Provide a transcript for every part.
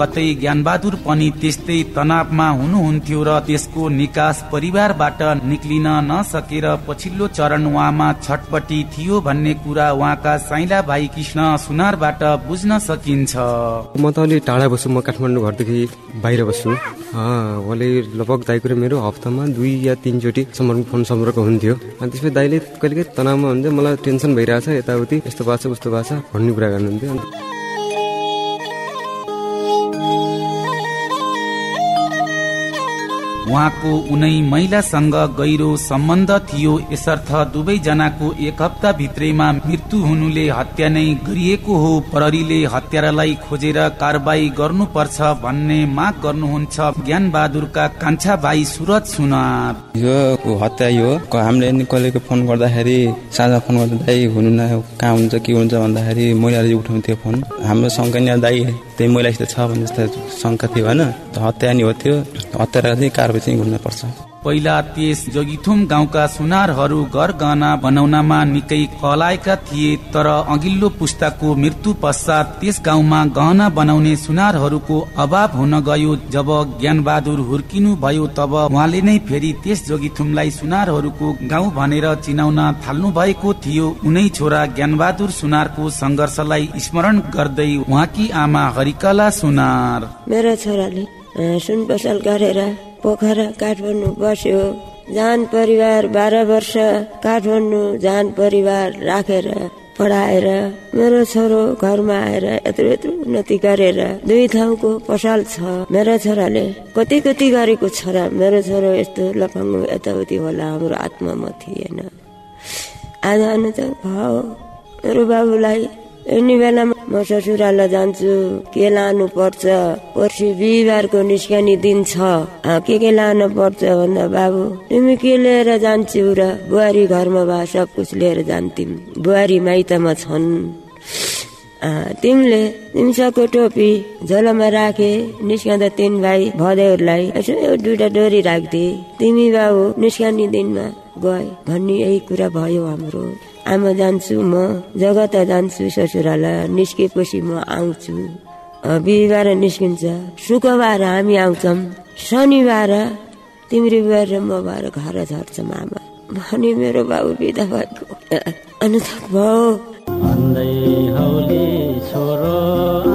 कतै ज्ञानबहादुर पनि त्यस्तै तनावमा हुनुहुन्थ्यो र त्यसको निकास परिवारबाट निक्लिन नसकेर पछिल्लो चरण उहाँमा छटपटी थियो भन्ने कुरा उहाँका साइला भाइ कृष्ण सुनारबाट बुझ्न सकिन्छ। म त अलि टाढा बस्छु म काठमाडौँ घरदेखि बाहिर बस्छु। उहाँले लगभग दाइको मेरो हप्तामा दुई या तिनचोटि सम्पर्क फोन सम्पर्क हुन्थ्यो। अनि त्यसपछि दाइले कहिले तनावमा हुन्थ्यो मलाई टेन्सन भइरहेछ यताउति यस्तो भएको छ उस्तो भएको छ भन्ने कुरा गर्नुहुन्थ्यो। उहाँको उनै महिलासँग गहिरो सम्बन्ध थियो। यसर्थ दुवैजनाको एक हप्ता भित्रैमा मृत्यु हुनुले हत्या नै गरिएको हो। प्रहरीले हत्यारालाई खोजेर कारवाही गर्नुपर्छ भन्ने माग गर्नुहुन्छ ज्ञान बहादुरका कान्छा भाइ सुरज सुनार यो हत्या यो हामीले कसैको फोन गर्दाखेरि साझा फोन गर्दा दाई हुनु कहाँ हुन्छ के हुन्छ भन्दाखेरि महिलाले उठाउँथ्यो फोन। हाम्रो शङ्का दाई त्यही महिलासित छ भन्ने जस्तो शङ्का थियो होइन। हत्या नि हो त्यो। हत्या कारवाही चाहिँ गर्नुपर्छ पहिला त्यस जोगिथुम गाउँका सुनारहरू घर गहना बनाउनमा निकै कलाएका थिए तर अघिल्लो पुस्ताको मृत्यु पश्चात त्यस गाउँमा गहना बनाउने सुनारहरूको अभाव हुन गयो। जब ज्ञान बहादुर हुर्किनु भयो तब उहाँले नै फेरि त्यस जोगिथुमलाई सुनारहरूको गाउँ भनेर चिनाउन थाल्नु भएको थियो। उनै छोरा ज्ञान बहादुर सुनारको संघर्षलाई स्मरण गर्दै उहाँकी आमा हरिकला सुनार। मेरो छोराले सुन पसल गरेर पोखरा काठमाडौँ बस्यो। जान परिवार बाह्र वर्ष काठमाडौँ जान परिवार राखेर पढाएर मेरो छोरो घरमा आएर यत्रो यत्रो उन्नति गरेर दुई ठाउँको पसल छ। मेरो छोराले कति कति गरेको छोरा मेरो छोरो यस्तो लफाङ्गो यताउति होला हाम्रो आत्मामा थिएन। आज त भाउ मेरो बाबुलाई यिनी बेलामा म ससुरालाई जान्छु के लानु पर्छ पर्सि बिहिबारको निस्कने दिन छ के के लानु पर्छ भन्दा बाबु तिमी के लिएर जान्छौ र बुहारी घरमा भए सब कुछ लिएर जान्थ्यौँ बुहारी माइतमा छन् तिमीले तिमीसँगको टोपी झोलामा राखे निस्कँदा तिन भाइ भदेहरूलाई यसो दुइटा डोरी राख्थे तिमी बाबु निस्कने दिनमा गए। भन्ने यही कुरा भयो हाम्रो। आमा जान्छु म जगत जान्छु ससुरालाई निस्केपछि म आउँछु। बिहिबार निस्किन्छ। शुक्रबार हामी आउँछौँ। शनिबार तिम्रो बुहार म भएर घर झर्छौँ आमा। भनी मेरो बाबु बिदा भएको। भाउ छोरो।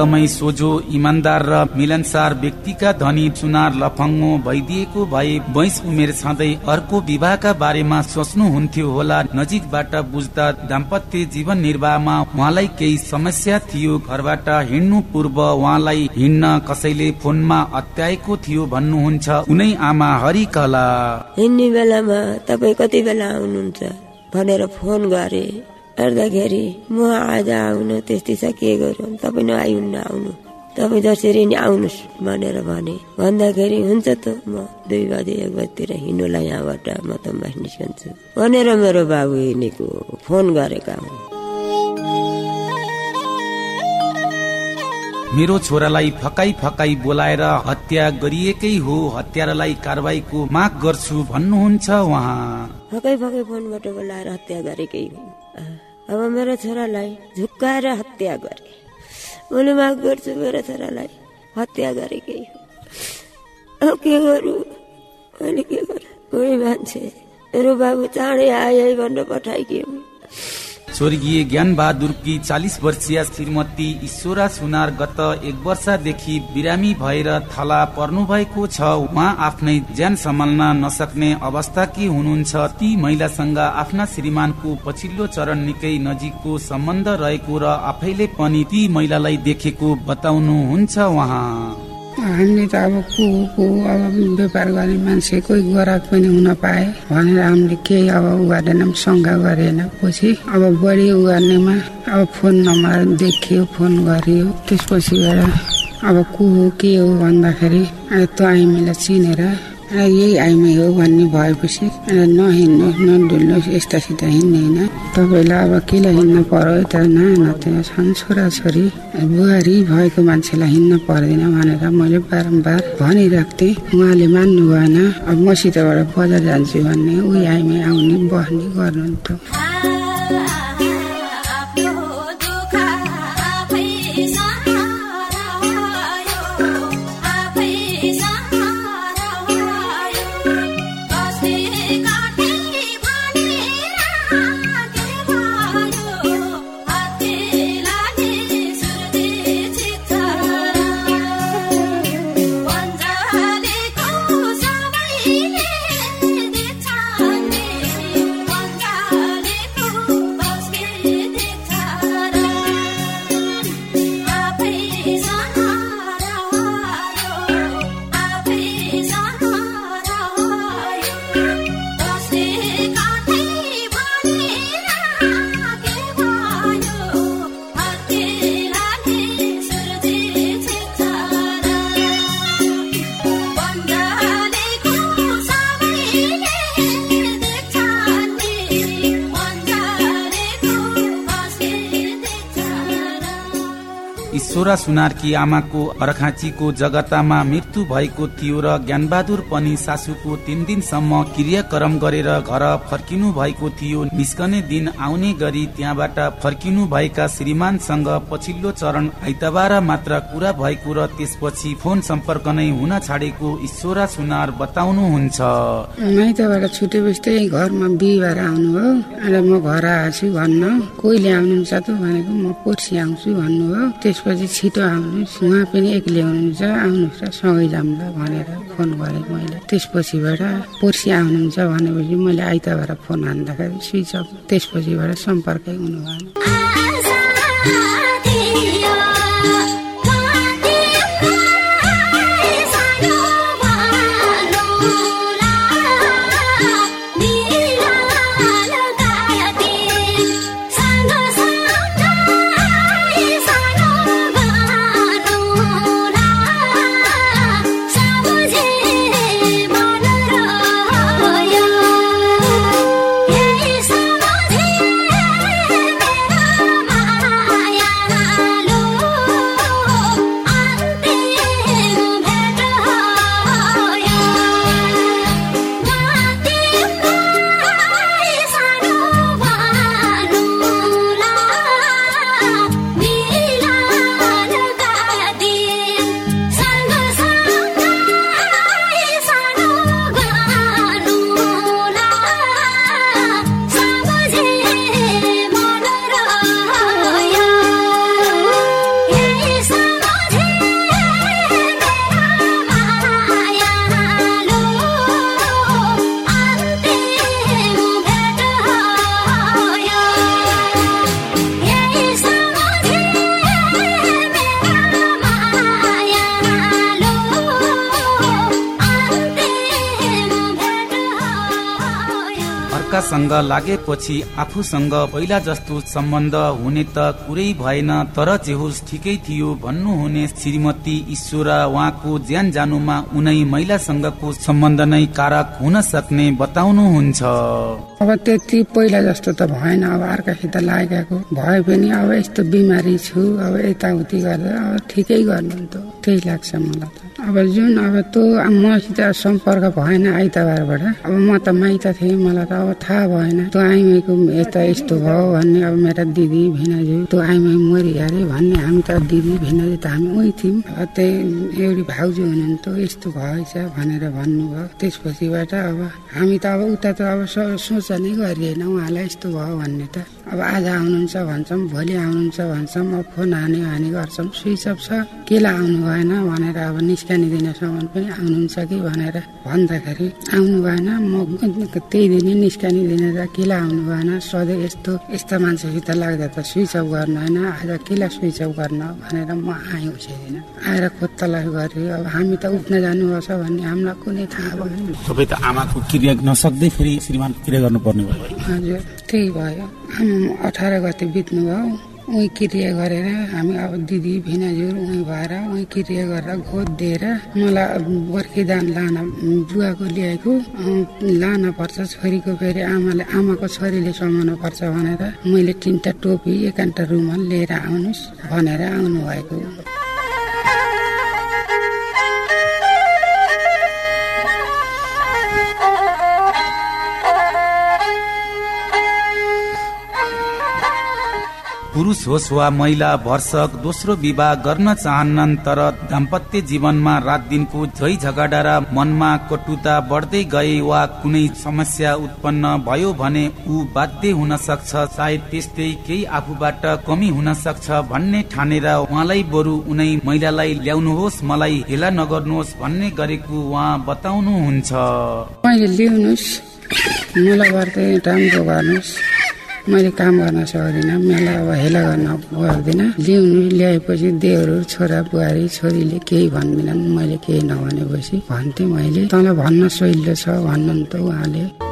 एकदमै सोझो इमान्दार र मिलनसार व्यक्तिका धनी चुनार लफङ्गो भइदिएको भए बैस उमेर छँदै अर्को विवाहका बारेमा सोच्नुहुन्थ्यो होला। नजिकबाट बुझ्दा दाम्पत्य जीवन निर्वाहमा उहाँलाई केही समस्या थियो। घरबाट हिँड्नु पूर्व उहाँलाई हिँड्न कसैले फोनमा अत्याएको थियो भन्नुहुन्छ। उनै आमा हरिकला। हिँड्ने बेलामा तपाईँ कति बेला आउनुहुन्छ? भनेर फोन गरे। हेर्दाखेरि म आज आउनु त्यस्तै छ के गरौँ? तपाईँ नआइहुन्न आउनु। तपाईँ जसरी नि आउनुहोस् भनेर भने। भन्दाखेरि हुन्छ त म दुई बजे एक बजीतिर हिँड्नुलाई यहाँबाट म त निस्कन्छु। भनेर मेरो बाबु हिँडेको फोन गरेका हुन्। मेरो छोरालाई फकाई फकाई बोलाएर हत्या गरिएकै हो। हत्यारालाई कारवाहीको माग गर्छु भन्नुहुन्छ उहाँ। फकाई फकाई फोनबाट बोलाएर हत्या गरेकै हो अब मेरो छोरालाई झुक्काएर हत्या गरे मैले माग गर्छु मेरो छोरालाई हत्या गरेकै हो के गरौँ मैले के गरौँ मान्छे मेरो बाबु चाँडै आए भनेर पठाइदियो स्वर्गीय ज्ञान बहादुरकी चालिस वर्षीय श्रीमती ईश्वरा सुनार गत एक वर्षदेखि बिरामी भएर थला पर्नु भएको छ। उहाँ आफ्नै ज्यान सम्हाल्न नसक्ने अवस्था के हुनुहुन्छ? ती महिलासँग आफ्ना श्रीमानको पछिल्लो चरण निकै नजिकको सम्बन्ध रहेको र आफैले पनि ती महिलालाई देखेको बताउनुहुन्छ उहाँ। हामीले त अब को को अब व्यापार गर्ने मान्छे कोही ग्राहक पनि हुन पाए। भनेर हामीले केही अब उ गरेन शङ्का गरेन। पछि अब बढी उ गर्नेमा अब फोन नम्बर देखियो फोन गरियो। त्यसपछि गएर अब को हो के हो भन्दाखेरि त्यो आइमीलाई चिनेर यही आइमै हो भन्ने भएपछि नहिँड्नु नडुल्नुहोस् यस्तासित हिँड्ने होइन। तपाईँलाई अब किन हिँड्न पर्यो? यता नाना त्यहाँ छन् छोराछोरी। बुहारी भएको मान्छेलाई हिँड्न पर्दैन भनेर मैले बारम्बार भनिरहेको थिएँ उहाँले मान्नु भएन अब मसितबाट बजार जान्छु भन्ने। उही आइमै आउने बस्ने गर्नुहुन्थ्यो। ईश्वरा सुनारकी आमाको अर्खाँचीको जगतामा मृत्यु भएको थियो र ज्ञानबहादुर पनि सासूको तीन दिनसम्म क्रियाक्रम गरेर घर फर्किनु भएको थियो। निस्कने दिन आउने गरी त्यहाँबाट फर्किनु भएका श्रीमानसँग पछिल्लो चरण आइतबार मात्र कुरा भएको र त्यसपछि फोन सम्पर्क नै हुन छाडेको ईश्वरा सुनार बताउनुहुन्छ। माइतबाट छुटेपछि त्यही घरमा बिहिबार आउनुभयो र म घर आएछु भन्न। कोहीले आउनुहुन्छ त भनेको म पर्सि आउँछु भन्नुभयो त्यसपछि छिटो आउनुहोस्। उहाँ पनि एक्लै हुनुहुन्छ आउनुहोस् र सँगै जाउँला भनेर फोन गरेँ मैले। त्यसपछिबाट पर्सि आउनुहुन्छ भनेपछि मैले आइतबार फोन हान्दाखेरि स्विच अफ। त्यसपछिबाट सम्पर्कै हुनु अर्कासँग लागेपछि आफूसँग पहिला जस्तो सम्बन्ध हुने त कुरै भएन तर जे होस् ठिकै थियो भन्नुहुने श्रीमती ईश्वरा उहाँको ज्यान जानुमा उनै महिलासँगको सम्बन्ध नै कारक हुन सक्ने बताउनुहुन्छ। अब त्यति पहिला जस्तो त भएन अब अर्कासित लागेको भए पनि अब यस्तो बिमारी छु अब यताउति गर्दा अब ठिकै गर्नुहुन्थ्यो त्यही लाग्छ मलाई त। अब जुन अब त्यो मसित सम्पर्क भएन आइतबारबाट अब म त माइत थिएँ मलाई त अब थाहा भएन। त्यो आइमाईको यता यस्तो भयो भन्ने अब मेरा दिदी भिनाजु त्यो आइमाई मरिहाल्यो भन्ने हामी त दिदी भिनाजु त हामी उही थियौँ। त्यही एउटी भाउजू हुनुहुन्थ्यो यस्तो भएछ भनेर भन्नुभयो। त्यसपछिबाट अब हामी त अब उता त अब सोच नै गरिएन उहाँलाई यस्तो भयो भन्ने त। अब आज आउनुहुन्छ भन्छौँ भोलि आउनुहुन्छ भन्छौँ अब फोन हानी हानी गर्छौँ। स्विच अफ छ। केलाई आउनु भएन भनेर अब निस्कानी दिनेसम्म पनि आउनुहुन्छ कि भनेर भन्दाखेरि आउनु भएन। म त्यही दिनै निस्कानी दिने त केलाई आउनु भएन? सधैँ यस्तो यस्ता मान्छेसित लाग्दा त स्विच अफ गर्नु होइन। आज केलाई स्विच अफ गर्न भनेर म आएँ उसैदिन। आएर खोदतलास गरेँ। अब हामी त उठ्न जानुपर्छ भन्ने हामीलाई कुनै थाहा भएन। तपाईँ त आमाको क्रिया नसक्दै फेरि श्रीमान क्रिया गर्नुपर्ने भयो। हजुर। त्यही भयो। आमा अठार गते बित्नुभयो। उहीँ क्रिया गरेर हामी अब दिदी भिनाजुर उहीँ भएर उहीँ क्रिया गरेर गोद दिएर मलाई अब बर्खी दान लान बुवाको ल्याएको लान पर्छ छोरीको फेरि आमाले आमाको छोरीले समाउनु पर्छ भनेर मैले तिनवटा टोपी एकान्त रुमाल लिएर आउनुहोस् भनेर आउनु पुरुष होस् वा महिला वर्षक दोस्रो विवाह गर्न चाहन्नन् तर दाम्पत्य जीवनमा रात दिनको झै झगडा र मनमा कटुता बढ्दै गए वा कुनै समस्या उत्पन्न भयो भने ऊ बाध्य हुन सक्छ। सायद त्यस्तै केही आफूबाट कमी हुन सक्छ भन्ने ठानेर उहाँलाई बरु उनै महिलालाई ल्याउनुहोस् मलाई हेला नगर्नुहोस् भन्ने गरेको उहाँ बताउनुहुन्छ। मलाई गर्दै राम्रो गर्नुहोस् मैले काम गर्न सक्दिनँ मलाई अब हेला गर्न गर्दिनँ ल्याउनु ल्याएपछि देउहरू छोरा बुहारी छोरीले केही भन्दिनन् मैले केही नभनेपछि भन्थेँ मैले। तँलाई भन्न सहिलो छ भन्नु त उहाँले।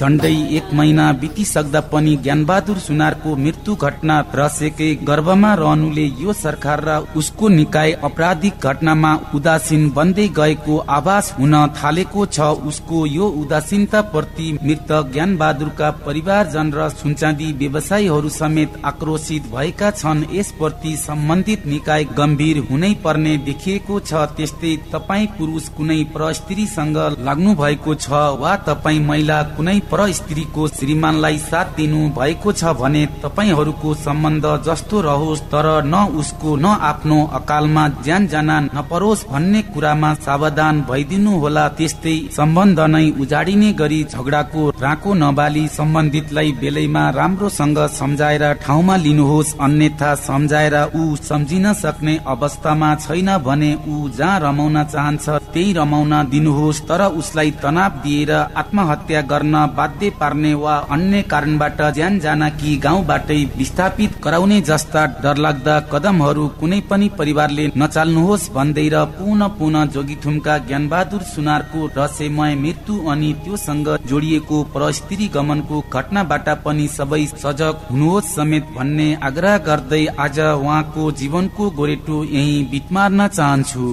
झण्डै एक महिना बितिसक्दा पनि ज्ञानबहादुर सुनारको मृत्यु घटना रसेकै गर्भमा रहनुले यो सरकार र उसको निकाय आपराधिक घटनामा उदासीन बन्दै गएको आभास हुन थालेको छ उसको यो उदासीनता प्रति मृत ज्ञानबहादुरका परिवारजन र सुनचाँदी व्यवसायीहरू समेत आक्रोशित भएका छन्। यसप्रति सम्बन्धित निकाय गम्भीर हुनै पर्ने देखिएको छ। त्यस्तै तपाई पुरुष कुनै परस्त्रीसँग लाग्नु भएको छ वा तपाई महिला कुनै परस्त्रीको श्रीमानलाई साथ दिनु भएको छ भने तपाईँहरूको सम्बन्ध जस्तो रहोस् तर न उसको न आफ्नो अकालमा ज्यान जान नपरोस् भन्ने कुरामा सावधान भइदिनु होला। त्यस्तै सम्बन्ध नै उजाडिने गरी झगडाको राको नबाली सम्बन्धितलाई बेलैमा राम्रोसँग सम्झाएर ठाउँमा लिनुहोस् अन्यथा सम्झाएर ऊ सम्झिन सक्ने अवस्थामा छैन भने ऊ जहाँ रमाउन चाहन्छ त्यही रमाउन दिनुहोस् तर उसलाई तनाव दिएर आत्महत्या गर्न बाध्य पार्ने वा अन्य कारणबाट ज्यान जान कि गाउँबाटै विस्थापित गराउने जस्ता डरलाग्दा कदमहरू कुनै पनि परिवारले नचाल्नुहोस् भन्दै र पुनः पुनः जोगीथुमका ज्ञानबहादुर सुनारको रहस्यमय मृत्यु अनि त्योसँग जोडिएको परस्त्री गमनको घटनाबाट पनि सबै सजग हुनुहोस् समेत भन्ने आग्रह गर्दै आज उहाँको जीवनको गोरेटो यही बिट मार्न चाहन्छु।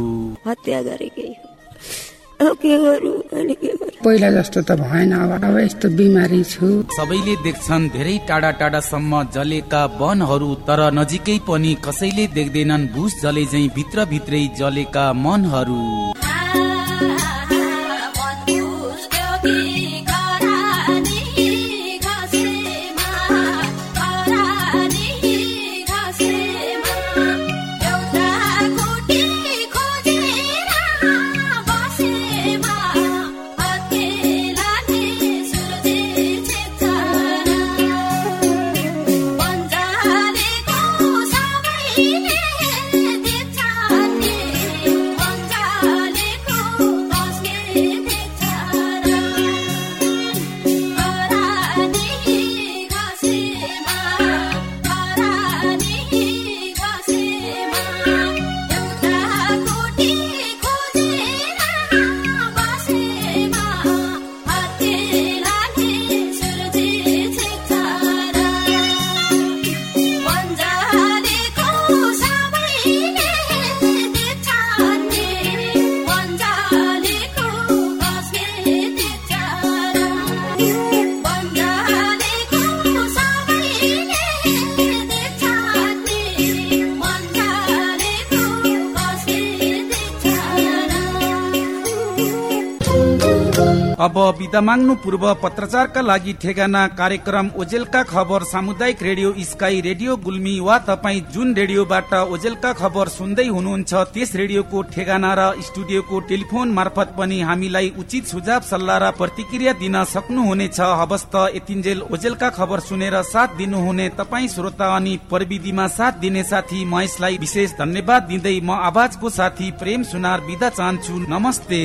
हत्या पहिला जस्तो त भएन अब अब यस्तो बिमारी छु सबैले देख्छन् धेरै टाढा टाढासम्म जलेका वनहरू तर नजिकै पनि कसैले देख्दैनन् भुस जले झै भित्र भित्रै जलेका मनहरू बिदा माग्नु पूर्व पत्रचारका लागि ठेगाना कार्यक्रम ओजेलका खबर सामुदायिक रेडियो स्काई रेडियो गुल्मी वा तपाईँ जुन रेडियोबाट ओजेलका खबर सुन्दै हुनुहुन्छ त्यस रेडियोको ठेगाना र स्टुडियोको टेलिफोन मार्फत पनि हामीलाई उचित सुझाव सल्लाह र प्रतिक्रिया दिन सक्नुहुनेछ। हवस् त यतिन्जेल ओजेलका खबर सुनेर साथ दिनुहुने तपाईँ श्रोता अनि प्रविधिमा साथ दिने साथी महेशलाई विशेष धन्यवाद दिँदै म आवाजको साथी प्रेम सुनार बिदा चाहन्छु। नमस्ते।